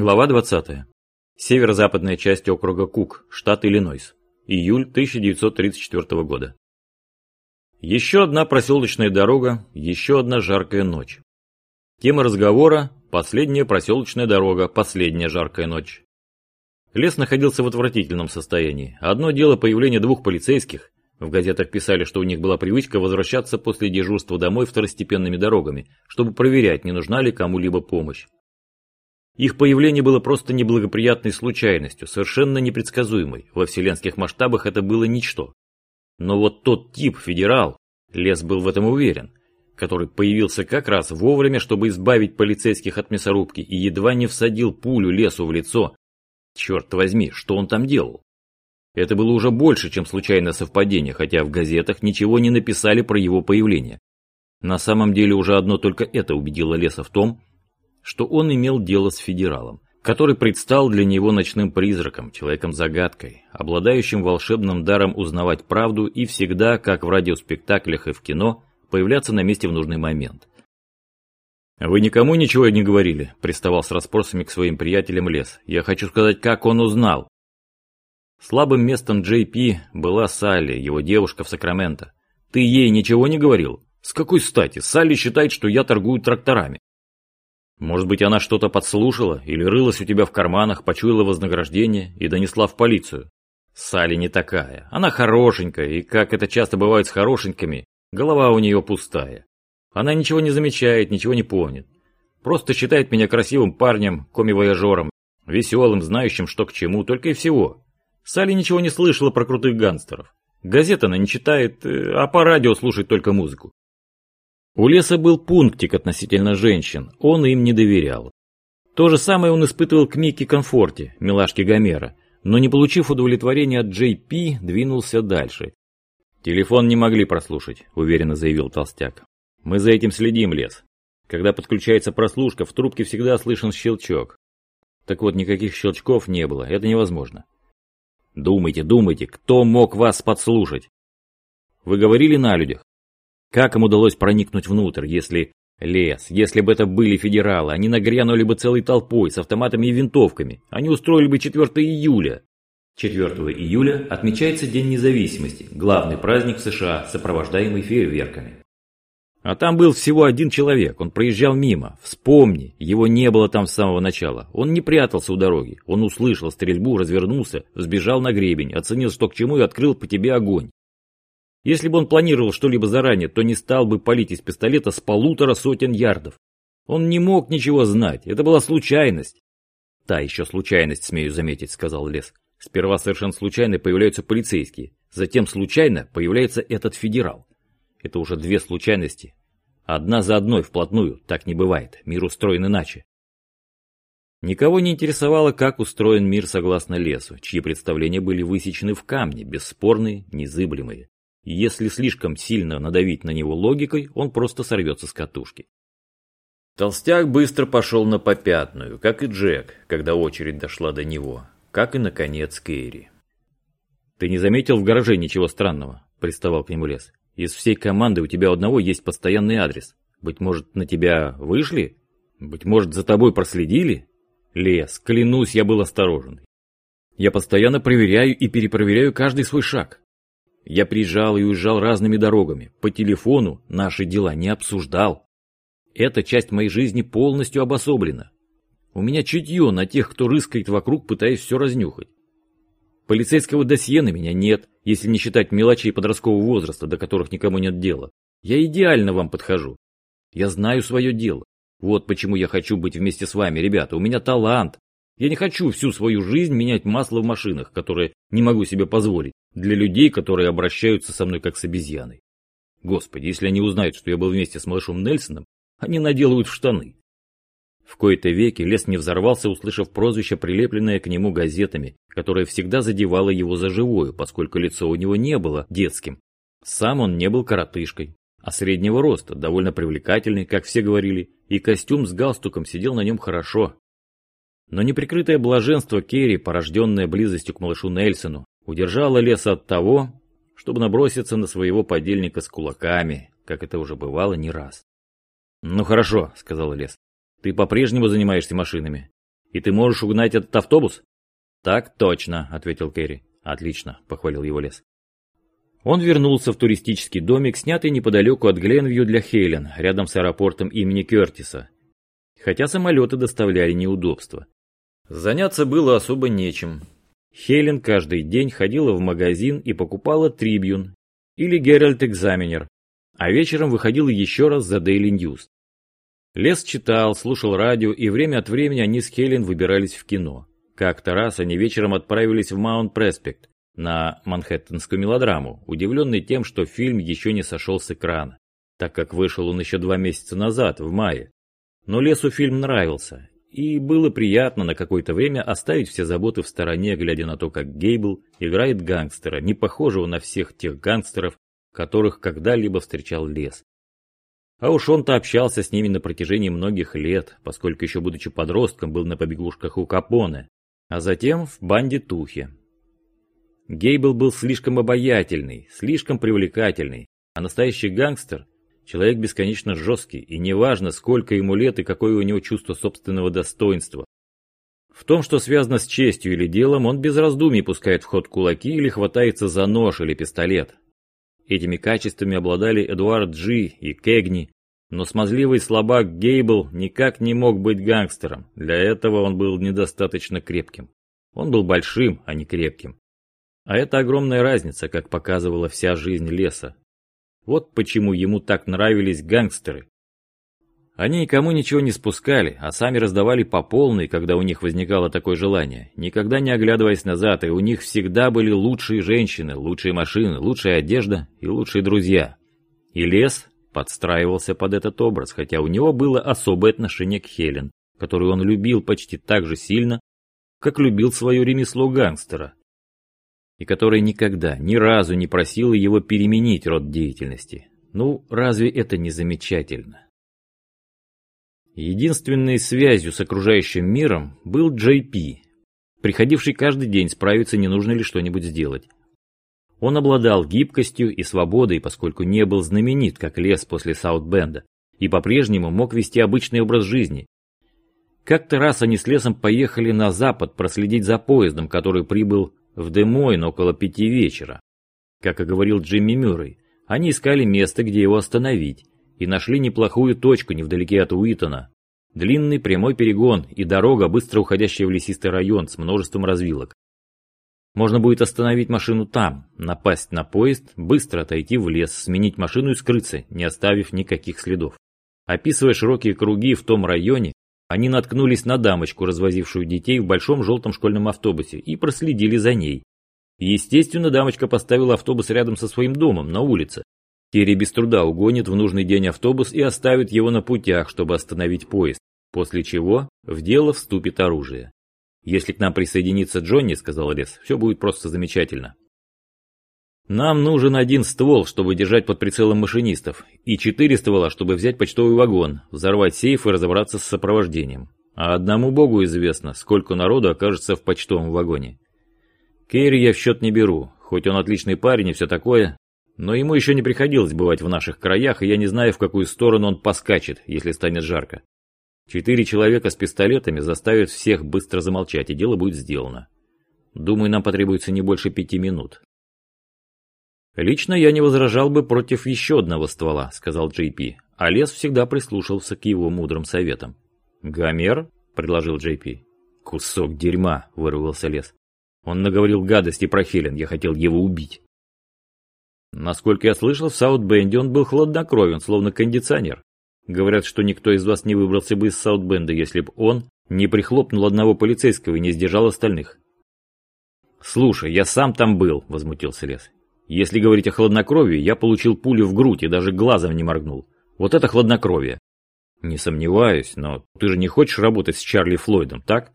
Глава 20. Северо-западная часть округа Кук, штат Иллинойс. Июль 1934 года. Еще одна проселочная дорога, еще одна жаркая ночь. Тема разговора – последняя проселочная дорога, последняя жаркая ночь. Лес находился в отвратительном состоянии. Одно дело появление двух полицейских. В газетах писали, что у них была привычка возвращаться после дежурства домой второстепенными дорогами, чтобы проверять, не нужна ли кому-либо помощь. Их появление было просто неблагоприятной случайностью, совершенно непредсказуемой. Во вселенских масштабах это было ничто. Но вот тот тип, федерал, Лес был в этом уверен, который появился как раз вовремя, чтобы избавить полицейских от мясорубки и едва не всадил пулю Лесу в лицо. Черт возьми, что он там делал? Это было уже больше, чем случайное совпадение, хотя в газетах ничего не написали про его появление. На самом деле уже одно только это убедило Леса в том, что он имел дело с федералом, который предстал для него ночным призраком, человеком-загадкой, обладающим волшебным даром узнавать правду и всегда, как в радиоспектаклях и в кино, появляться на месте в нужный момент. «Вы никому ничего не говорили?» – приставал с расспросами к своим приятелям Лес. «Я хочу сказать, как он узнал?» Слабым местом Джей Пи была Салли, его девушка в Сакраменто. «Ты ей ничего не говорил?» «С какой стати? Салли считает, что я торгую тракторами». Может быть, она что-то подслушала или рылась у тебя в карманах, почуяла вознаграждение и донесла в полицию. Салли не такая. Она хорошенькая, и, как это часто бывает с хорошенькими, голова у нее пустая. Она ничего не замечает, ничего не помнит. Просто считает меня красивым парнем, коми-вояжером, веселым, знающим, что к чему, только и всего. Салли ничего не слышала про крутых гангстеров. Газет она не читает, э, а по радио слушает только музыку. У Леса был пунктик относительно женщин, он им не доверял. То же самое он испытывал к Микки Комфорте, милашке Гомера, но не получив удовлетворения от Джей Пи, двинулся дальше. «Телефон не могли прослушать», — уверенно заявил Толстяк. «Мы за этим следим, Лес. Когда подключается прослушка, в трубке всегда слышен щелчок. Так вот, никаких щелчков не было, это невозможно. Думайте, думайте, кто мог вас подслушать? Вы говорили на людях? Как им удалось проникнуть внутрь, если лес, если бы это были федералы, они нагрянули бы целой толпой с автоматами и винтовками, они устроили бы 4 июля. 4 июля отмечается День независимости, главный праздник в США, сопровождаемый фейерверками. А там был всего один человек, он проезжал мимо. Вспомни, его не было там с самого начала. Он не прятался у дороги. Он услышал стрельбу, развернулся, взбежал на гребень, оценил, что к чему и открыл по тебе огонь. Если бы он планировал что-либо заранее, то не стал бы палить из пистолета с полутора сотен ярдов. Он не мог ничего знать, это была случайность. Та еще случайность, смею заметить, сказал Лес. Сперва совершенно случайно появляются полицейские, затем случайно появляется этот федерал. Это уже две случайности. Одна за одной вплотную, так не бывает, мир устроен иначе. Никого не интересовало, как устроен мир согласно лесу, чьи представления были высечены в камне, бесспорные, незыблемые. Если слишком сильно надавить на него логикой, он просто сорвется с катушки. Толстяк быстро пошел на попятную, как и Джек, когда очередь дошла до него, как и, наконец, Кэрри. «Ты не заметил в гараже ничего странного?» – приставал к нему Лес. «Из всей команды у тебя одного есть постоянный адрес. Быть может, на тебя вышли? Быть может, за тобой проследили?» «Лес, клянусь, я был осторожен. Я постоянно проверяю и перепроверяю каждый свой шаг. Я приезжал и уезжал разными дорогами. По телефону наши дела не обсуждал. Эта часть моей жизни полностью обособлена. У меня чутье на тех, кто рыскает вокруг, пытаясь все разнюхать. Полицейского досье на меня нет, если не считать мелочей подросткового возраста, до которых никому нет дела. Я идеально вам подхожу. Я знаю свое дело. Вот почему я хочу быть вместе с вами, ребята. У меня талант. Я не хочу всю свою жизнь менять масло в машинах, которые не могу себе позволить, для людей, которые обращаются со мной как с обезьяной. Господи, если они узнают, что я был вместе с малышом Нельсоном, они наделают в штаны. В кои-то веки лес не взорвался, услышав прозвище, прилепленное к нему газетами, которое всегда задевало его за живую, поскольку лицо у него не было детским. Сам он не был коротышкой, а среднего роста, довольно привлекательный, как все говорили, и костюм с галстуком сидел на нем хорошо, но неприкрытое блаженство Керри, порожденное близостью к малышу Нельсону, удержало леса от того, чтобы наброситься на своего подельника с кулаками, как это уже бывало не раз. «Ну хорошо», — сказал Лес, — «ты по-прежнему занимаешься машинами. И ты можешь угнать этот автобус? Так точно, ответил Кэрри. Отлично, похвалил его лес. Он вернулся в туристический домик, снятый неподалеку от Гленвью для Хелен, рядом с аэропортом имени Кертиса. Хотя самолеты доставляли неудобства. Заняться было особо нечем. Хелен каждый день ходила в магазин и покупала Трибьюн или Геральт Экзаменер, а вечером выходила еще раз за Daily News. Лес читал, слушал радио, и время от времени они с Хелен выбирались в кино. Как-то раз они вечером отправились в Маунт Преспект на манхэттенскую мелодраму, удивленный тем, что фильм еще не сошел с экрана, так как вышел он еще два месяца назад, в мае. Но Лесу фильм нравился, и было приятно на какое-то время оставить все заботы в стороне, глядя на то, как Гейбл играет гангстера, не похожего на всех тех гангстеров, которых когда-либо встречал Лес. А уж он-то общался с ними на протяжении многих лет, поскольку еще будучи подростком был на побегушках у Капоне, а затем в банде Тухи. Гейбл был слишком обаятельный, слишком привлекательный, а настоящий гангстер – человек бесконечно жесткий, и неважно, сколько ему лет и какое у него чувство собственного достоинства. В том, что связано с честью или делом, он без раздумий пускает в ход кулаки или хватается за нож или пистолет. Этими качествами обладали Эдуард Джи и Кегни, но смазливый слабак Гейбл никак не мог быть гангстером, для этого он был недостаточно крепким. Он был большим, а не крепким. А это огромная разница, как показывала вся жизнь леса. Вот почему ему так нравились гангстеры, они никому ничего не спускали, а сами раздавали по полной, когда у них возникало такое желание, никогда не оглядываясь назад, и у них всегда были лучшие женщины, лучшие машины, лучшая одежда и лучшие друзья. И лес подстраивался под этот образ, хотя у него было особое отношение к Хелен, которую он любил почти так же сильно, как любил свое ремесло гангстера, и которая никогда, ни разу не просила его переменить род деятельности. Ну, разве это не замечательно? Единственной связью с окружающим миром был Джей Пи, приходивший каждый день справиться, не нужно ли что-нибудь сделать. Он обладал гибкостью и свободой, поскольку не был знаменит, как лес после Саутбенда, и по-прежнему мог вести обычный образ жизни. Как-то раз они с лесом поехали на запад проследить за поездом, который прибыл в Демойн около пяти вечера. Как и говорил Джимми Мюррей, они искали место, где его остановить, и нашли неплохую точку невдалеке от Уитона. Длинный прямой перегон и дорога, быстро уходящая в лесистый район с множеством развилок. Можно будет остановить машину там, напасть на поезд, быстро отойти в лес, сменить машину и скрыться, не оставив никаких следов. Описывая широкие круги в том районе, они наткнулись на дамочку, развозившую детей в большом желтом школьном автобусе, и проследили за ней. Естественно, дамочка поставила автобус рядом со своим домом, на улице, Керри без труда угонит в нужный день автобус и оставит его на путях, чтобы остановить поезд, после чего в дело вступит оружие. «Если к нам присоединится Джонни», — сказал Лес, — «все будет просто замечательно». «Нам нужен один ствол, чтобы держать под прицелом машинистов, и четыре ствола, чтобы взять почтовый вагон, взорвать сейф и разобраться с сопровождением. А одному богу известно, сколько народу окажется в почтовом вагоне. Керри я в счет не беру, хоть он отличный парень и все такое, но ему еще не приходилось бывать в наших краях, и я не знаю, в какую сторону он поскачет, если станет жарко. Четыре человека с пистолетами заставят всех быстро замолчать, и дело будет сделано. Думаю, нам потребуется не больше пяти минут. «Лично я не возражал бы против еще одного ствола», — сказал Джей Пи, а Лес всегда прислушался к его мудрым советам. «Гомер?» — предложил Джей Пи. «Кусок дерьма», — вырвался Лес. «Он наговорил гадости про Хелен, я хотел его убить». Насколько я слышал, в Саутбенде он был хладнокровен, словно кондиционер. Говорят, что никто из вас не выбрался бы из Саутбенда, если бы он не прихлопнул одного полицейского и не сдержал остальных. «Слушай, я сам там был», — возмутился Лес. «Если говорить о хладнокровии, я получил пулю в грудь и даже глазом не моргнул. Вот это хладнокровие». «Не сомневаюсь, но ты же не хочешь работать с Чарли Флойдом, так?»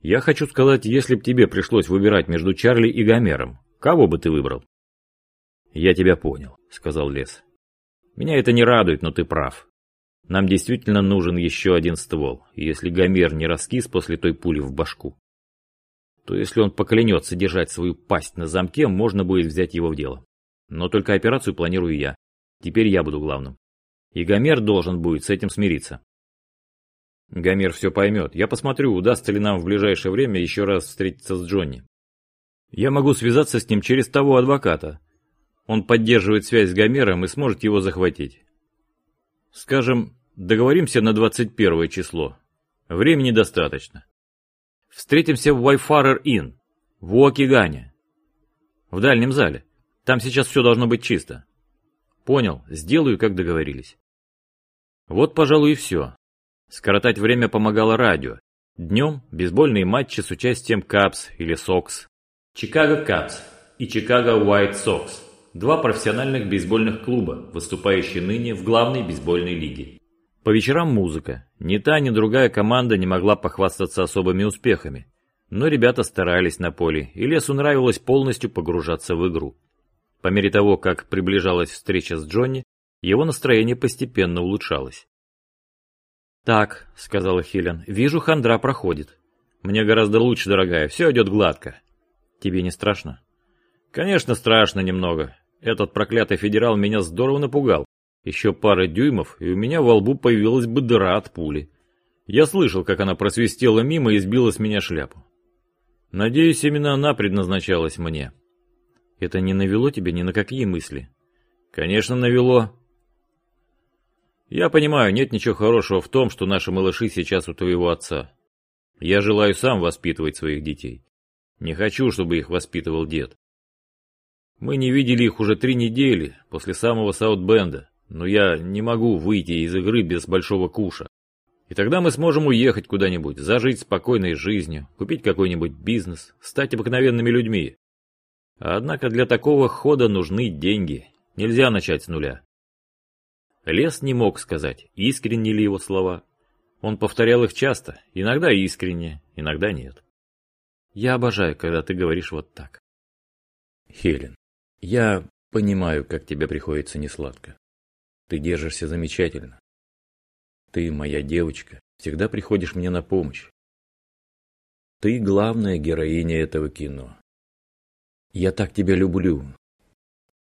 «Я хочу сказать, если бы тебе пришлось выбирать между Чарли и Гомером, кого бы ты выбрал?» «Я тебя понял», — сказал Лес. «Меня это не радует, но ты прав. Нам действительно нужен еще один ствол, если Гомер не раскис после той пули в башку. То если он поклянется держать свою пасть на замке, можно будет взять его в дело. Но только операцию планирую я. Теперь я буду главным. И Гомер должен будет с этим смириться. Гомер все поймет. Я посмотрю, удастся ли нам в ближайшее время еще раз встретиться с Джонни. Я могу связаться с ним через того адвоката. Он поддерживает связь с Гомером и сможет его захватить. Скажем, договоримся на 21 число. Времени достаточно. Встретимся в Wayfarer Inn, в Уокигане. В дальнем зале. Там сейчас все должно быть чисто. Понял, сделаю, как договорились. Вот, пожалуй, и все. Скоротать время помогало радио. Днем бейсбольные матчи с участием Капс или Сокс. Чикаго Капс и Чикаго Уайт Сокс. Два профессиональных бейсбольных клуба, выступающие ныне в главной бейсбольной лиге. По вечерам музыка. Ни та, ни другая команда не могла похвастаться особыми успехами. Но ребята старались на поле, и Лесу нравилось полностью погружаться в игру. По мере того, как приближалась встреча с Джонни, его настроение постепенно улучшалось. «Так», — сказала Хелен, — «вижу, хандра проходит. Мне гораздо лучше, дорогая, все идет гладко. Тебе не страшно?» «Конечно, страшно немного. Этот проклятый федерал меня здорово напугал. Еще пара дюймов, и у меня во лбу появилась бы дыра от пули. Я слышал, как она просвистела мимо и сбила с меня шляпу. Надеюсь, именно она предназначалась мне. Это не навело тебя ни на какие мысли? Конечно, навело. Я понимаю, нет ничего хорошего в том, что наши малыши сейчас у твоего отца. Я желаю сам воспитывать своих детей. Не хочу, чтобы их воспитывал дед. Мы не видели их уже три недели после самого Саутбенда, но я не могу выйти из игры без большого куша. И тогда мы сможем уехать куда-нибудь, зажить спокойной жизнью, купить какой-нибудь бизнес, стать обыкновенными людьми. Однако для такого хода нужны деньги. Нельзя начать с нуля. Лес не мог сказать, искренни ли его слова. Он повторял их часто, иногда искренне, иногда нет. Я обожаю, когда ты говоришь вот так. Хелен, я понимаю, как тебе приходится несладко. Ты держишься замечательно. Ты, моя девочка, всегда приходишь мне на помощь. Ты главная героиня этого кино. Я так тебя люблю.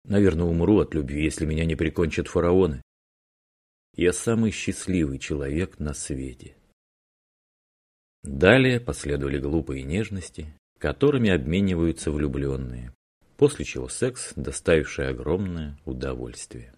Наверное, умру от любви, если меня не прикончат фараоны. Я самый счастливый человек на свете. Далее последовали глупые нежности, которыми обмениваются влюбленные, после чего секс, доставивший огромное удовольствие.